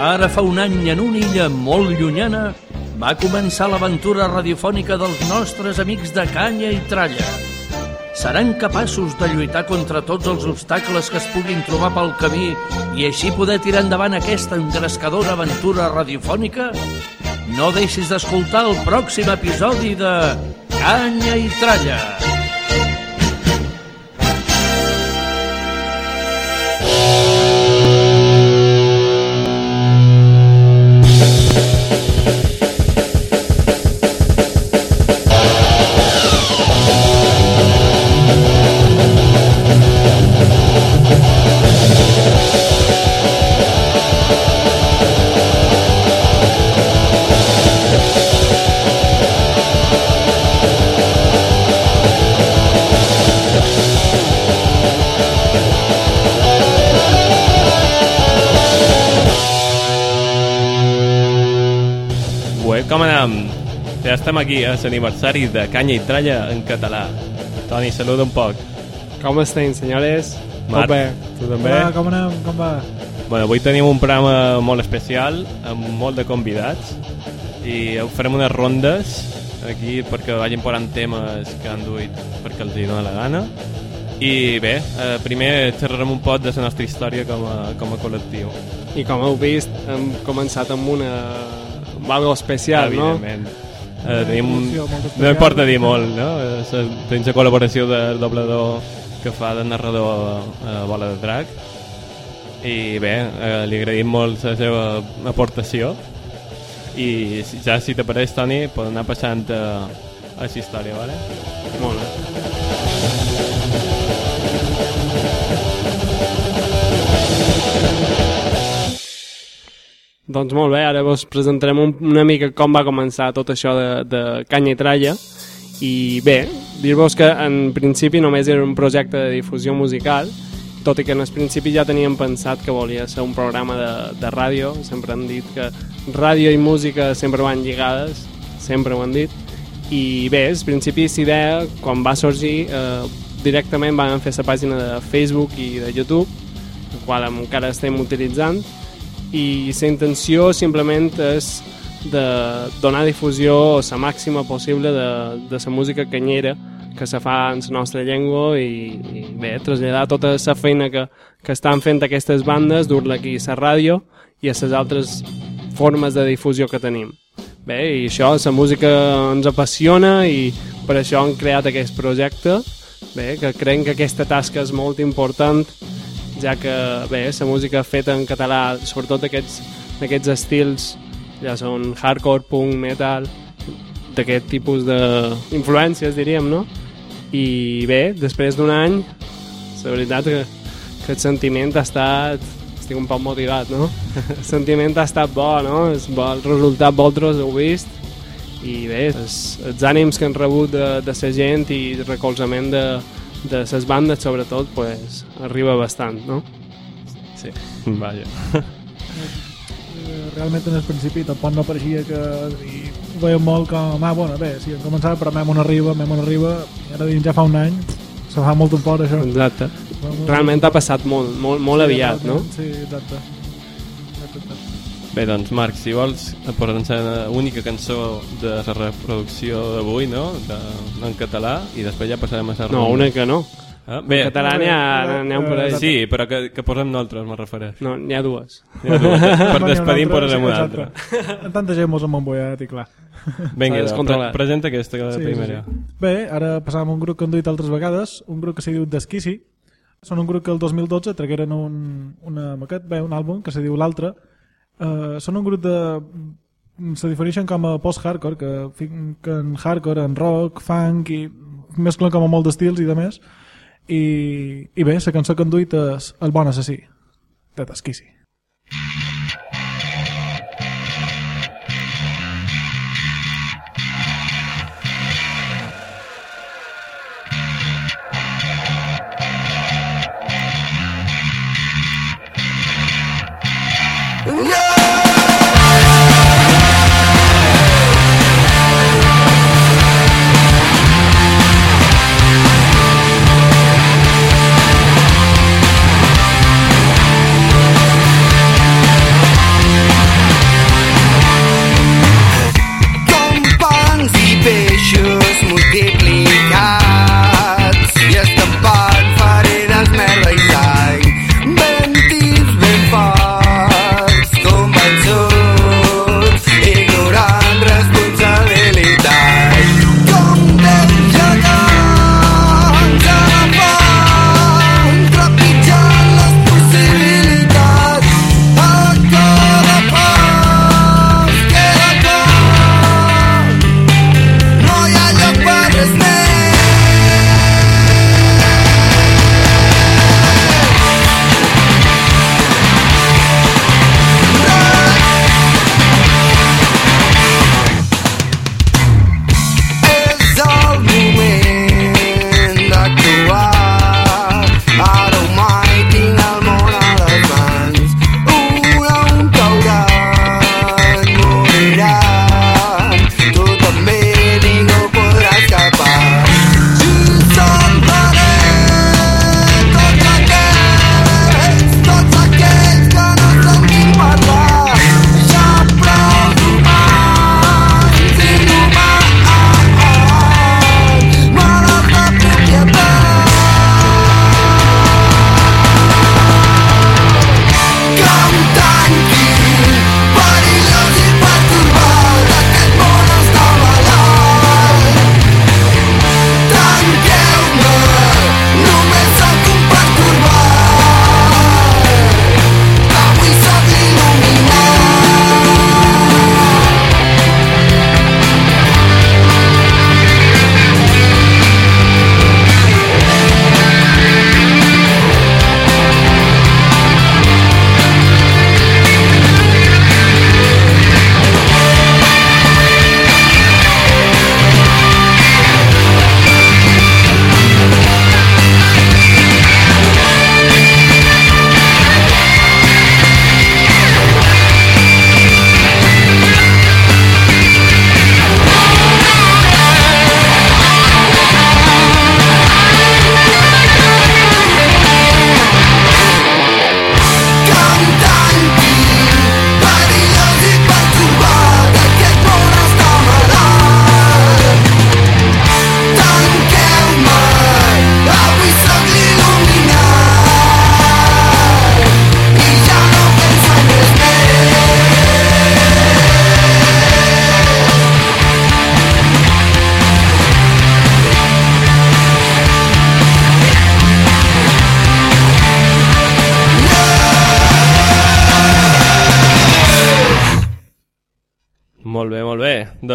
Ara fa un any en una illa molt llunyana va començar l'aventura radiofònica dels nostres amics de Canya i Tralla. Seran capaços de lluitar contra tots els obstacles que es puguin trobar pel camí i així poder tirar endavant aquesta engrescadora aventura radiofònica? No deixis d'escoltar el pròxim episodi de Canya i Tralla. Ja estem aquí a l'aniversari de Canya i Tralla en català. Toni, saluda un poc. Com estem, senyores? Marc, Tot bé. tu també? Hola, com anem? Com va? Bueno, avui tenim un programa molt especial, amb molt de convidats, i farem unes rondes aquí perquè vagin posant temes que han duit perquè els hi dona la gana. I bé, eh, primer xerrarem un poc de la nostra història com a, com a col·lectiu. I com heu vist, hem començat amb una... amb algo especial, no? Eh, tenim No importa dir molt, no? Eh, Tenim la col·laboració del doblador que fa de narrador a Bola de Drac i bé, eh, li agraïm molt la seva aportació i si- ja si t'apareix Toni podem anar passant a, a la història, vale? Molt bé. Doncs molt bé, ara vos presentarem un, una mica com va començar tot això de, de Canya i Tralla. I bé, dir-vos que en principi només era un projecte de difusió musical tot i que en el principi ja teníem pensat que volia ser un programa de, de ràdio. Sempre han dit que ràdio i música sempre van lligades sempre ho han dit. I bé, al principi la idea quan va sorgir eh, directament vam fer la pàgina de Facebook i de YouTube la qual encara estem utilitzant i la intenció simplement és de donar difusió la màxima possible de, de la música canyera que se fa en la nostra llengua i, i bé, traslladar tota la feina que, que estan fent aquestes bandes, dur-la aquí a la ràdio i a les altres formes de difusió que tenim. Bé, i això, la música ens apassiona i per això hem creat aquest projecte, bé, que creiem que aquesta tasca és molt important ja que bé, la música feta en català, sobretot aquests, aquests estils, ja són hardcore, punk, metal, d'aquest tipus d'influències, diríem, no? I bé, després d'un any, la veritat que, que sentiment ha estat... Estic un poc motivat, no? El sentiment ha estat bo, no? És bo, el resultat vosaltres heu vist i bé, els, els ànims que han rebut de, de la gent i el recolzament de, de les bandes sobretot pues, arriba bastant no? Sí, vaja. Eh, Realment en el principi tampoc no pareixia que... I ho veiem molt com... Ah, bueno, bé, sí, hem començat, però mem on arriba, mem on arriba, i ara dins ja fa un any, se fa molt un fort, això. exacte realment ha passat molt, molt, molt Sí, aviat no? Sí, exacte. Bé, doncs, Marc, si vols, posar l'única cançó de la reproducció d'avui, no? De, en català, i després ja passarem a la no, una que no Ah, en bé, català n'hi ha, ha un parell sí, però que, que posem nosaltres, me refereix. no, n'hi ha dues Ja, per N'hi ha despedir en posarem una altra. Tanta gent mos hem embullat, i clar. Vinga, doncs, pre presenta aquesta que Sí, primera. sí, sí. Bé, ara passàvem a un grup que hem dit altres vegades, un grup que s'ha diu Desquisi. Són un grup que el 2012 tragueren un, una maquet, bé, un àlbum que se diu L'Altre. Uh, són un grup de... se difereixen com a post-hardcore, que fiquen hardcore, en rock, funk, i mesclen com a molt d'estils i de més. I, I bé, la cançó que han duit és El bon assassí, de Desquisi.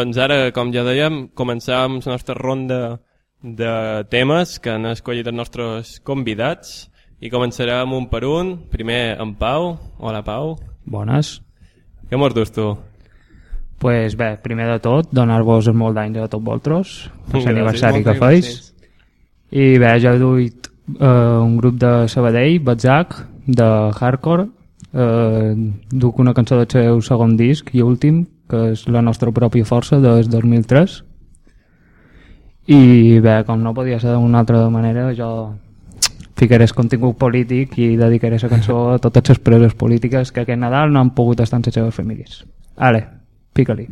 Doncs ara, com ja dèiem, començàvem la nostra ronda de temes que han escollit els nostres convidats i començarem un per un. Primer, en Pau. Hola, Pau. Bones. Què mos dus tu? pues bé, primer de tot, donar-vos molt d'anys a tots vosaltres per l'aniversari que feis. I bé, jo he duit eh, un grup de Sabadell, Batzac, de hardcore. Eh, duc una cançó del seu segon disc i últim, que és La nostra pròpia força, des 2003. I bé, com no podia ser d'una altra manera, jo ficaré contingut polític i dedicaré la cançó a totes les preses polítiques que aquest Nadal no han pogut estar amb les seves famílies. Ale, pica-li.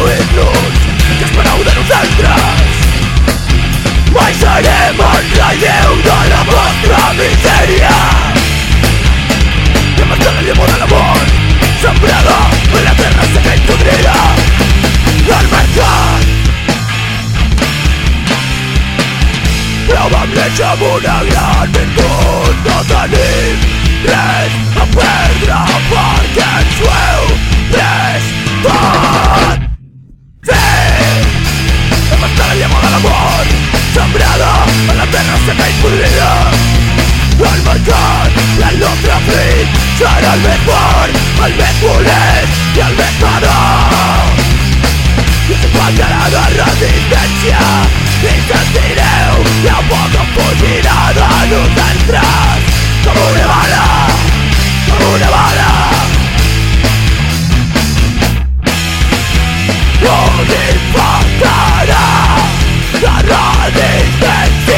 Destruir-nos Que espereu de nosaltres. Mai serem el de la vostra misèria. Sembrada la terra seca i podrida del mercat. Però vam néixer amb una gran virtut No tenim res a perdre perquè ens ho heu pres a la terra se me impulirá Al marcar la otra de abril Será el mejor, el mejor es Y el mejor Y se cuadrará la resistencia Y sentiré la voz apoyada La luz Como una bala Como una bala. No me impactará La resistencia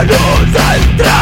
i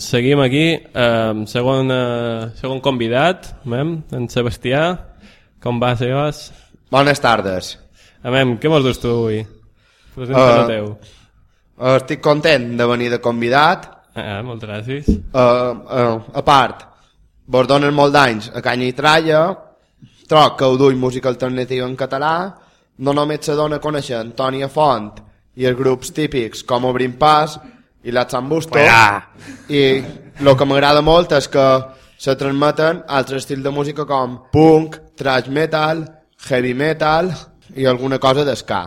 doncs seguim aquí amb segon, eh, segon convidat, mem, en Sebastià. Com va, Sebas? Bones tardes. Amem, què mos dus tu avui? Presenta Eh, uh, teu. Uh, estic content de venir de convidat. Ah, moltes gràcies. Uh, uh, a part, vos donen molt d'anys a Canya i Tralla, troc que ho dull música alternativa en català, no només se dona a conèixer Antònia Font i els grups típics com Obrim Pas i la Zambusto, i el que m'agrada molt és que se transmeten altres estils de música com punk, thrash metal, heavy metal i alguna cosa d'esca.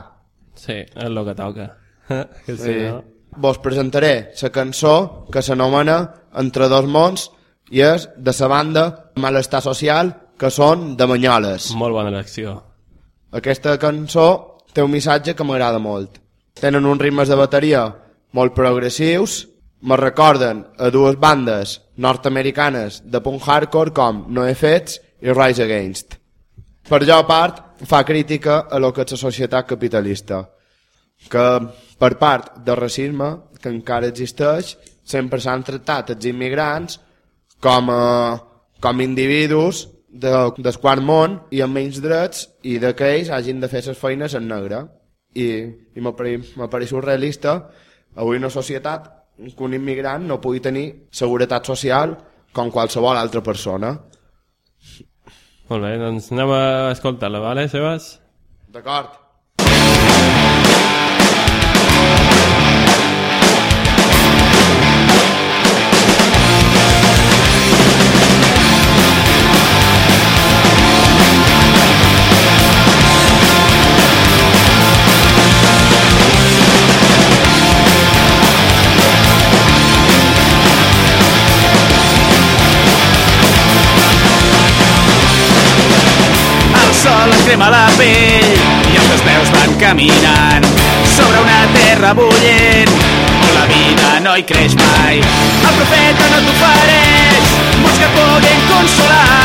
Sí, és el que toca. que sí, Sí. no? Vos presentaré la cançó que s'anomena Entre dos mons i és de la banda Malestar Social que són de Banyoles. Molt bona elecció. Aquesta cançó té un missatge que m'agrada molt. Tenen uns ritmes de bateria molt progressius, me recorden a dues bandes nord-americanes de punk hardcore com NoFX i Rise Against. Per jo, a part, fa crítica a lo que és la societat capitalista, que per part del racisme que encara existeix, sempre s'han tractat els immigrants com a, com a individus de, del quart món i amb menys drets i de que ells hagin de fer les feines en negre. I, i m'apareix surrealista avui una societat que un immigrant no pugui tenir seguretat social com qualsevol altra persona. Molt bé, doncs anem a escoltar-la, vale, Sebas? D'acord? Crema la pell i els teus peus van caminant sobre una terra bullent on la vida no hi creix mai. El profeta no t'ofereix mots que puguin consolar.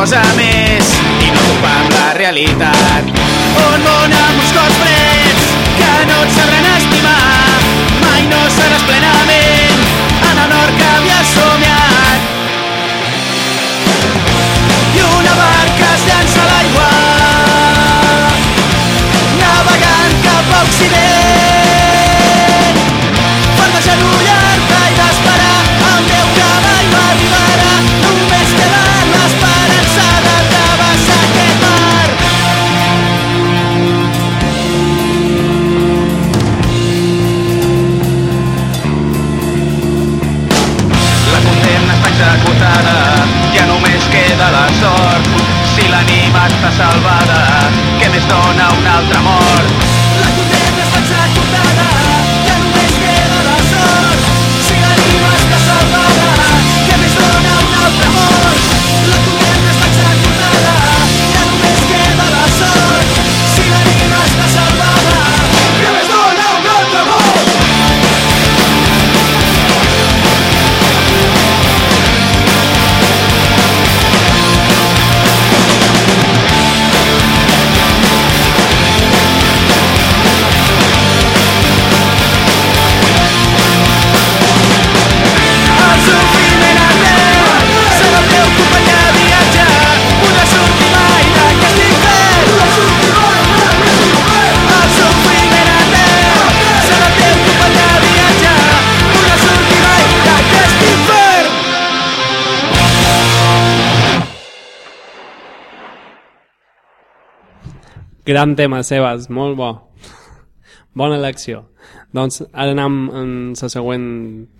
Cosa més. I no topar la realitat. Un món amb Gran tema, Sebas, molt bo. Bona elecció. Doncs ara anem en la següent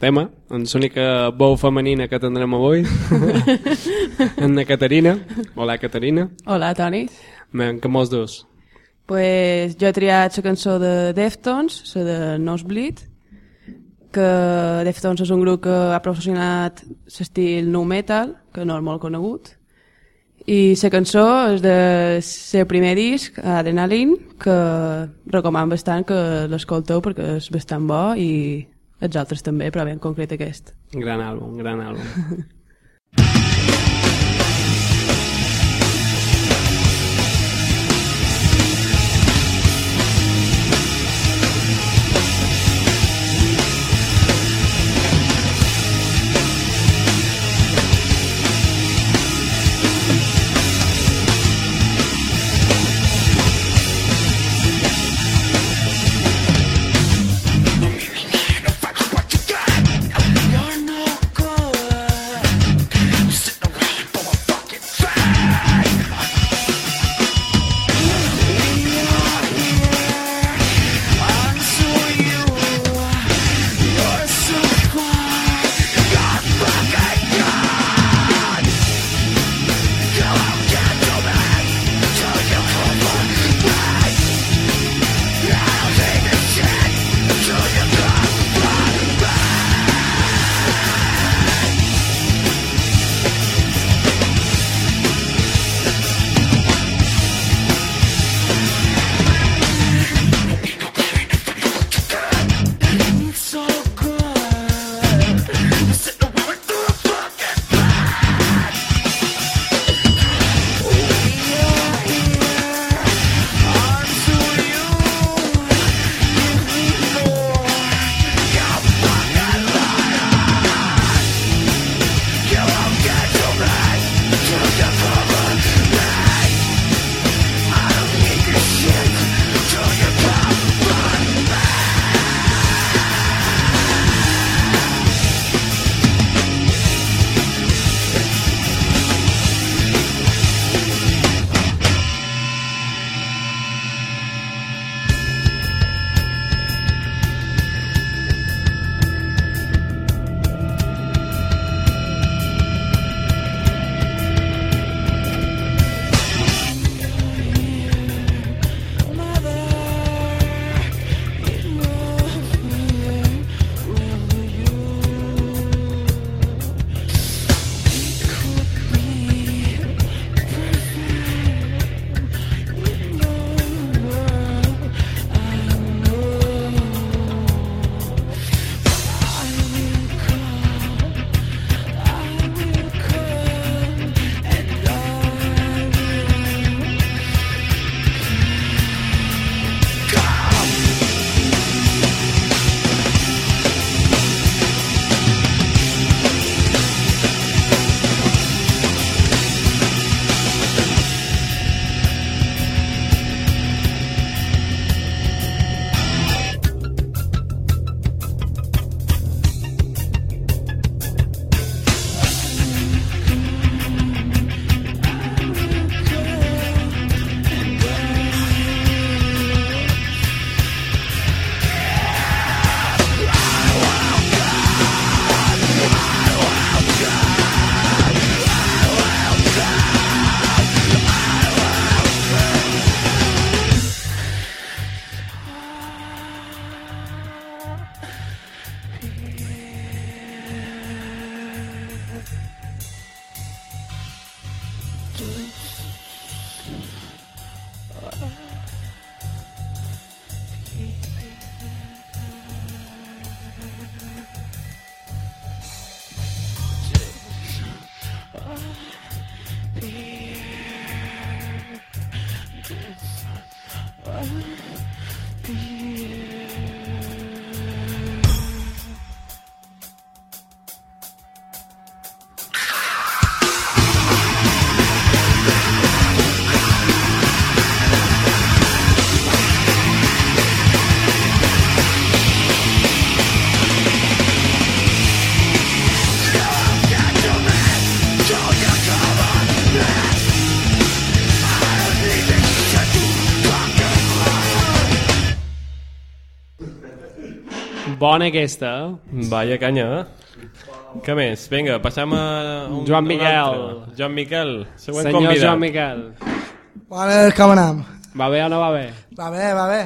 tema, en l'única veu femenina que tindrem avui, en la Caterina. Hola, Caterina. Hola, Toni. Ben, què mos dus? Pues jo he triat la cançó de Deftones, la de Nosebleed, que Deftones és un grup que ha proporcionat l'estil nu metal, que no és molt conegut, i la cançó és de seu primer disc, Adrenaline, que recomano bastant que l'escolteu perquè és bastant bo i els altres també, però bé, en concret aquest. Gran àlbum, gran àlbum. bona aquesta? Vaya canya, eh? Què més? Vinga, passem a... Un, Joan un Miquel. altre. Joan Miquel, següent Senyor convidat. Joan Miquel. Bones, com anem? Va bé o no va bé? Va bé, va bé.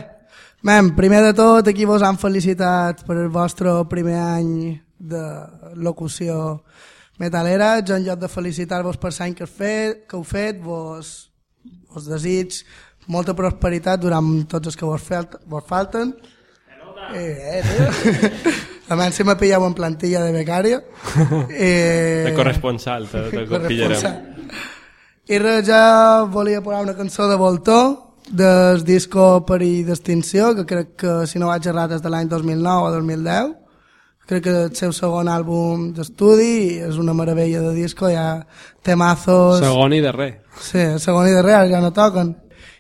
Mem, primer de tot, aquí vos han felicitat per el vostre primer any de locució metalera. Jo, en lloc de felicitar-vos per l'any que, heu fet, que heu fet, vos, vos desig molta prosperitat durant tots els que vos, felt, vos falten. Eh, eh, tio. A menys si me pilleu en plantilla de becària. Eh, De corresponsal, te, te corresponsal. I res, ja volia posar una cançó de Voltor, del disco Perill d'Extinció, que crec que, si no vaig errat, és de l'any 2009 o 2010. Crec que el seu segon àlbum d'estudi és una meravella de disco, hi ha temazos... Segon i darrer. Sí, segon i darrer, ara ja no toquen.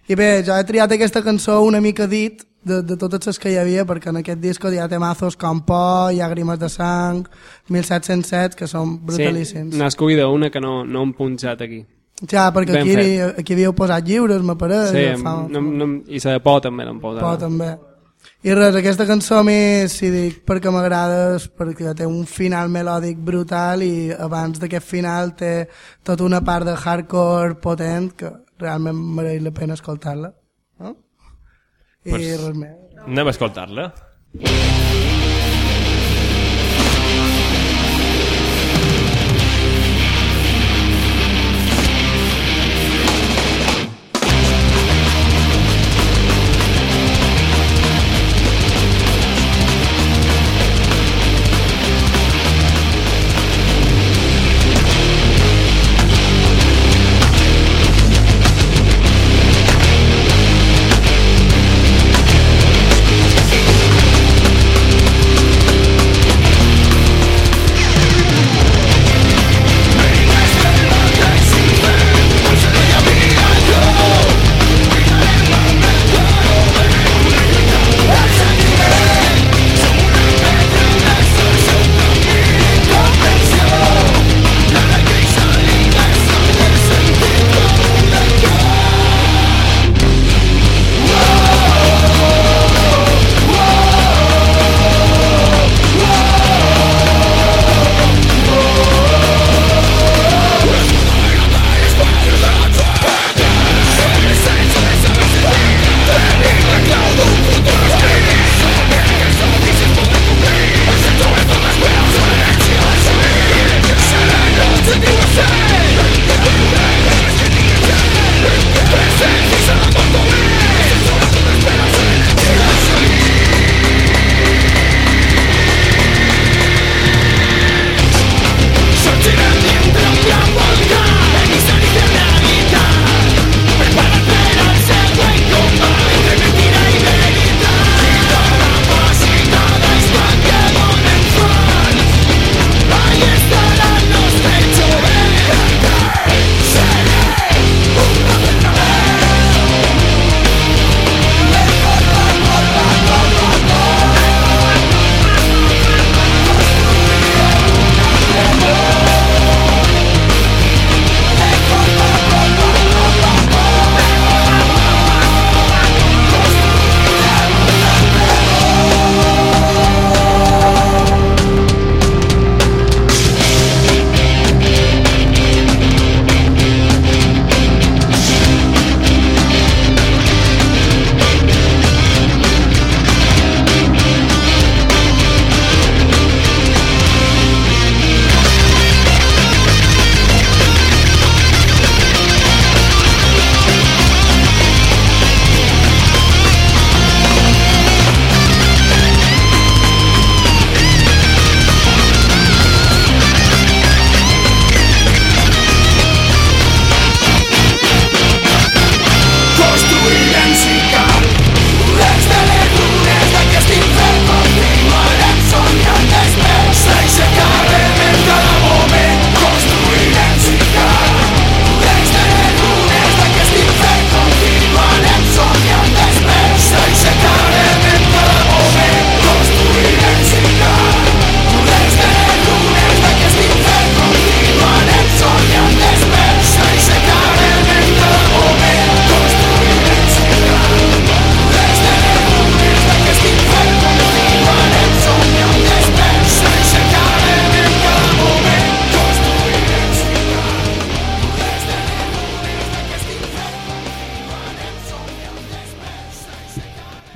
I bé, jo he triat aquesta cançó una mica dit de, de totes les que hi havia, perquè en aquest disco hi ha temazos com Por, Llàgrimes de sang, 1707, que són brutalíssims. Sí, n'has escollit una que no, no hem punxat aquí. Ja, perquè Ben aquí, fet. aquí havíeu posat lliures, me pareix. Sí, fa, no, no, i la de por també l'hem posat. Por també. I res, aquesta cançó a mi, si dic perquè m'agrada, és perquè té un final melòdic brutal i abans d'aquest final té tota una part de hardcore potent que realment mereix la pena escoltar-la. No? I Pues- més. Anem a escoltar-la. Thank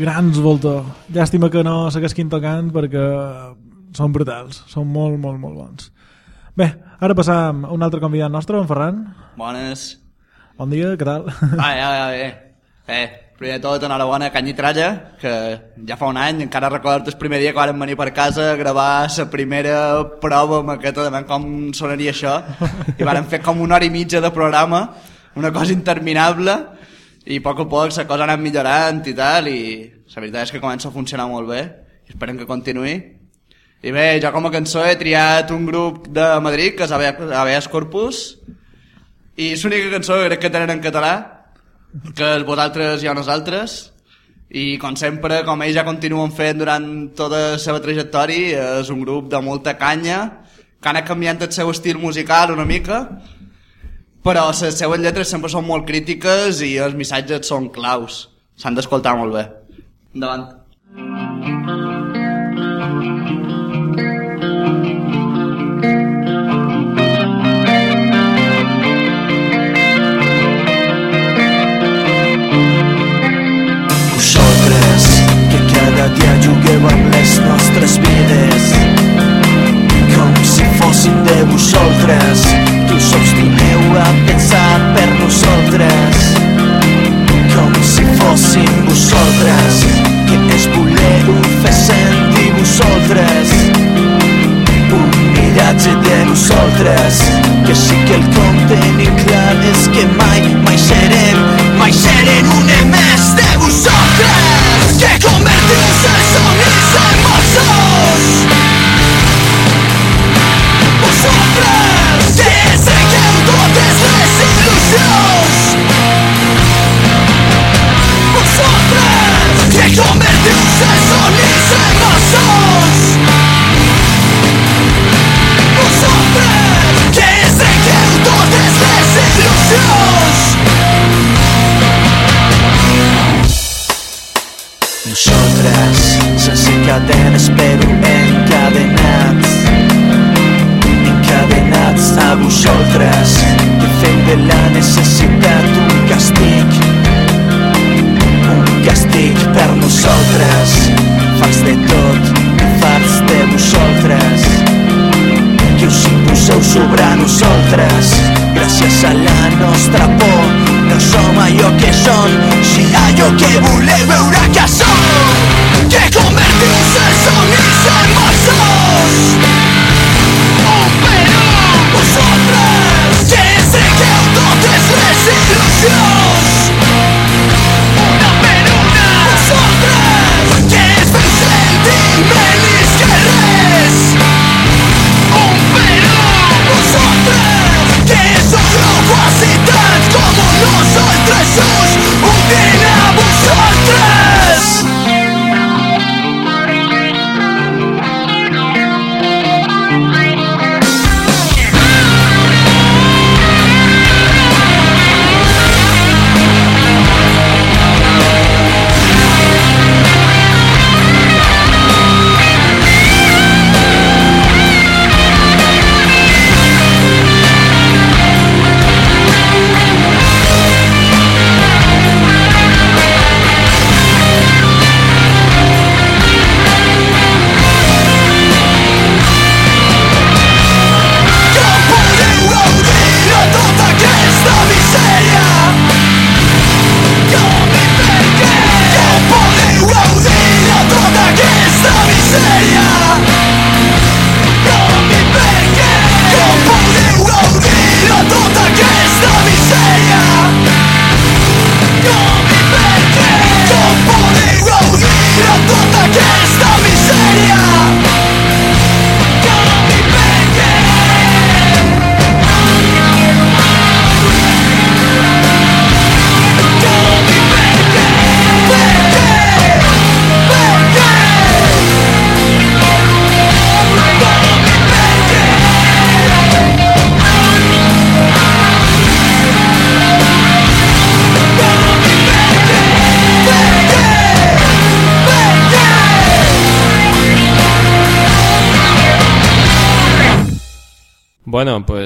grans voltor. Llàstima que no s'haguessin tocant perquè són brutals, són molt, molt, molt bons. Bé, ara passam a un altre convidat nostre, en Ferran. Bones. Bon dia, què tal? Ah, ja, ja, bé. Bé, primer de tot, enhorabona a Canya i Tralla, que ja fa un any, encara recordo el primer dia que vàrem venir per casa a gravar la primera prova maqueta de com sonaria això, i vàrem fer com una hora i mitja de programa, una cosa interminable, i a poc a poc la cosa ha anat millorant i tal, i la veritat és que comença a funcionar molt bé, i esperem que continuï. I bé, jo com a cançó he triat un grup de Madrid, que és Aveas Corpus, i l'única cançó que crec que tenen en català, que és vosaltres i a nosaltres, i com sempre, com ells ja continuen fent durant tota la seva trajectòria, és un grup de molta canya, que ha anat canviant el seu estil musical una mica, però les seues lletres sempre són molt crítiques i els missatges són claus. S'han d'escoltar molt bé. Endavant. Que cada dia les nostres vides com si a pensar per nosaltres fossin vosaltres que es voleu fer sentir vosaltres. Un miratge de nosaltres que sí que el que tenim clar és que mai, mai serem mai serem un emès de vosaltres que convertiu els somnis en malsons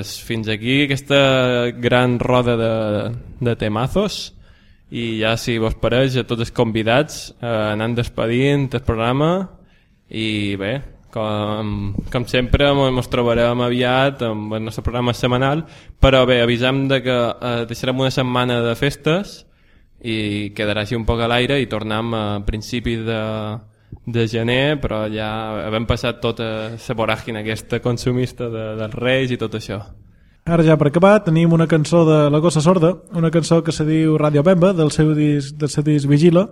pues fins aquí aquesta gran roda de, de temazos. I ja si vos pareix a tots els convidats eh, anant despedint el programa. I bé, com, com sempre ens trobarem aviat amb el nostre programa setmanal. Però bé, avisam de que eh, deixarem una setmana de festes i quedarà així un poc a l'aire i tornem a principis de, de gener però ja hem passat tota la voràgina aquesta consumista de, dels Reis i tot això. Ara ja per acabar tenim una cançó de La Gossa Sorda, una cançó que se diu Radio Bemba, del seu disc, del seu disc Vigila,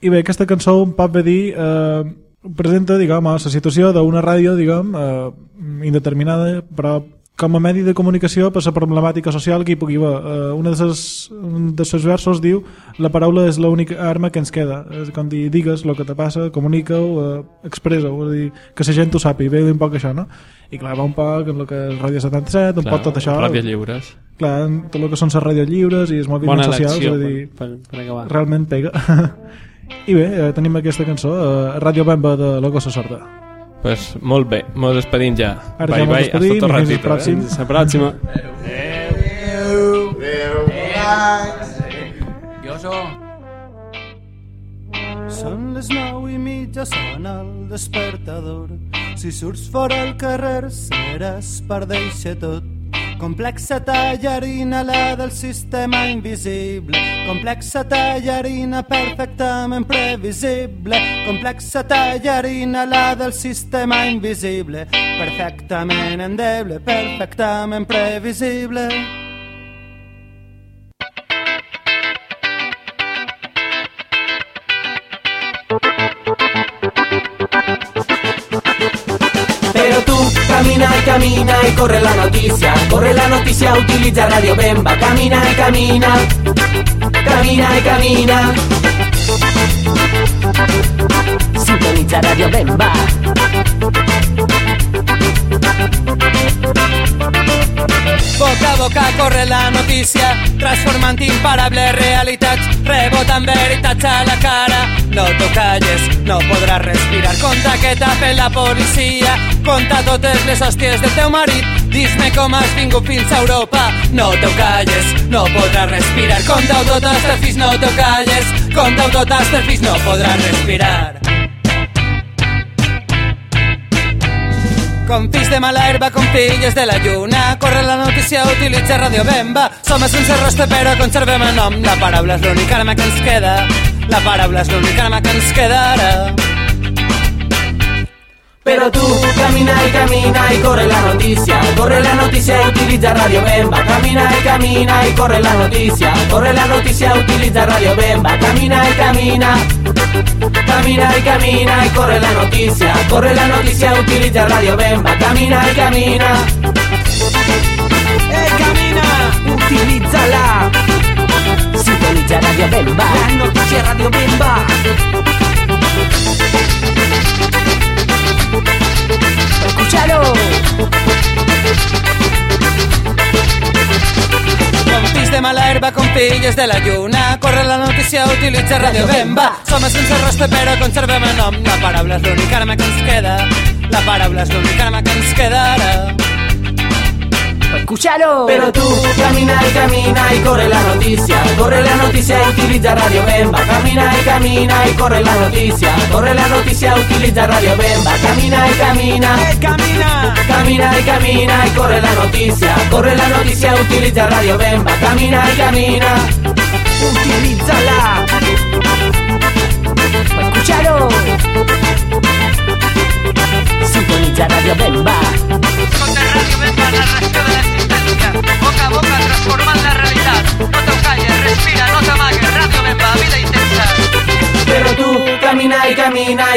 i bé, aquesta cançó un poc ve dir, eh, presenta, diguem, la situació d'una ràdio, diguem, eh, indeterminada, però com a medi de comunicació per la problemàtica social que hi pugui haver. Eh, una de ses, un dels seus versos diu la paraula és l'única arma que ens queda. És com dir, digues el que te passa, comunica-ho, eh, expressa-ho, és dir, que la gent ho sàpiga, ve un poc això, no? I clar, va un poc en el que és Ràdio 77, un Clar, poc tot això. ràdios lliures. Clar, tot el que són les ràdios lliures i els moviments Bona socials, elecció és dir, per, per, per acabar. realment pega. I bé, eh, tenim aquesta cançó, eh, Ràdio Bemba de la Gossa Sorda. Pues molt bé, mos despedim ja. Ara bye ja bye, despedim, hasta tot ratito. pròxim. Eh? Fins la pròxima. Jo sóc... Són les nou i mitja, sona el despertador. Si surts fora al carrer, seràs per deixar tot. Complexa tallarina, la del sistema invisible. Complexa tallarina, perfectament previsible. Complexa tallarina, la del sistema invisible. Perfectament endeble, perfectament previsible. Camina y corre la noticia. Corre la noticia, utiliza Radio Bemba. Camina y camina. Camina y camina. Sintoniza Radio Bemba. Boca a boca corre la notícia, transformant imparables realitats, rebotant veritats a la cara. No t'ho calles, no podràs respirar. Conta que fet la policia, conta totes les hòsties del teu marit. Dis-me com has vingut fins a Europa. No t'ho calles, no podràs respirar. Conta-ho tot als teus fills, no t'ho calles. Conta-ho tot als teus fills, no podràs respirar. Com fills de mala herba, com filles de la lluna Corre la notícia, utilitza Radio Bemba Som sense rostre però conservem el nom La paraula és l'única arma que ens queda La paraula és l'única arma que ens queda ara Pero tú camina y camina y corre la noticia. Corre la noticia, utiliza Radio Bemba. Camina y camina y corre la noticia. Corre la noticia, utiliza Radio Bemba. Camina y camina. Camina y camina y corre la noticia. Corre la noticia, utiliza Radio Bemba. Camina y camina. ¡Eh, camina! Utilízala. Sintoniza Radio Bemba. La noticia Radio Bemba. Escúchalo. Com fills de mala herba, com filles de la lluna. Corre la notícia, utilitza Radio Bemba. Som sense rostre però conservem el nom. La paraula és l'única arma que ens queda. La paraula és l'única arma que ens queda ara Escúchalo. Pero tú camina y camina y corre la noticia. Corre la noticia, utiliza Radio Bemba. Camina y camina y corre la noticia. Corre la noticia, utiliza Radio Bemba. Camina y camina. camina. Camina y camina y corre la noticia. Corre la noticia, utiliza Radio Bemba. Camina y camina. Utilízala.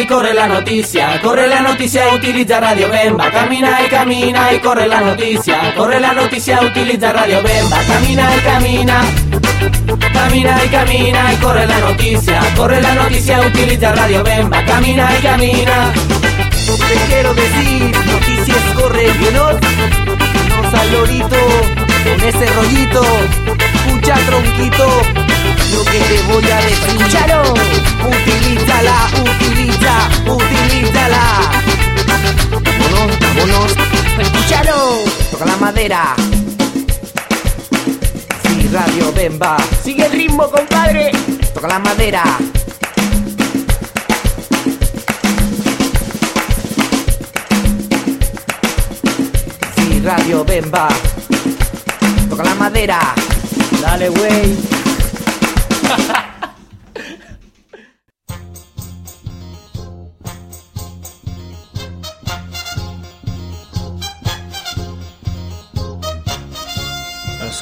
Corre la noticia. Corre la noticia, utiliza Radio Bemba. Camina y camina y corre la noticia. Corre la noticia, utiliza Radio Bemba. Camina y camina. Camina y camina y corre la noticia. Corre la noticia, utiliza Radio Bemba. Camina y camina. Te quiero decir, noticias corre veloz. No al lorito con ese rollito. Escucha tronquito lo que te voy a decir. Escúchalo. Utilízala, utiliza, utilízala. Vámonos, vámonos. Escúchalo. Toca la madera. Sí, Radio Bemba. Sigue el ritmo, compadre. Toca la madera. Sí, Radio Bemba. Toca la madera. Dale, güey.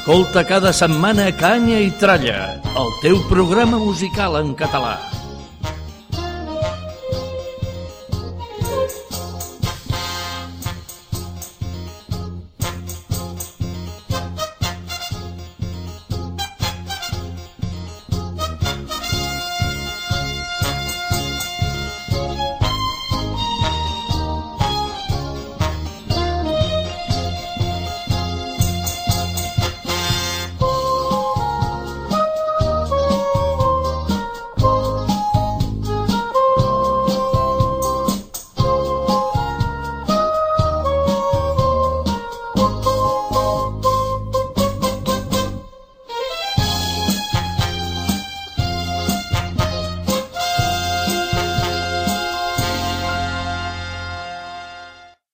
Escolta cada setmana Canya i Tralla, el teu programa musical en català.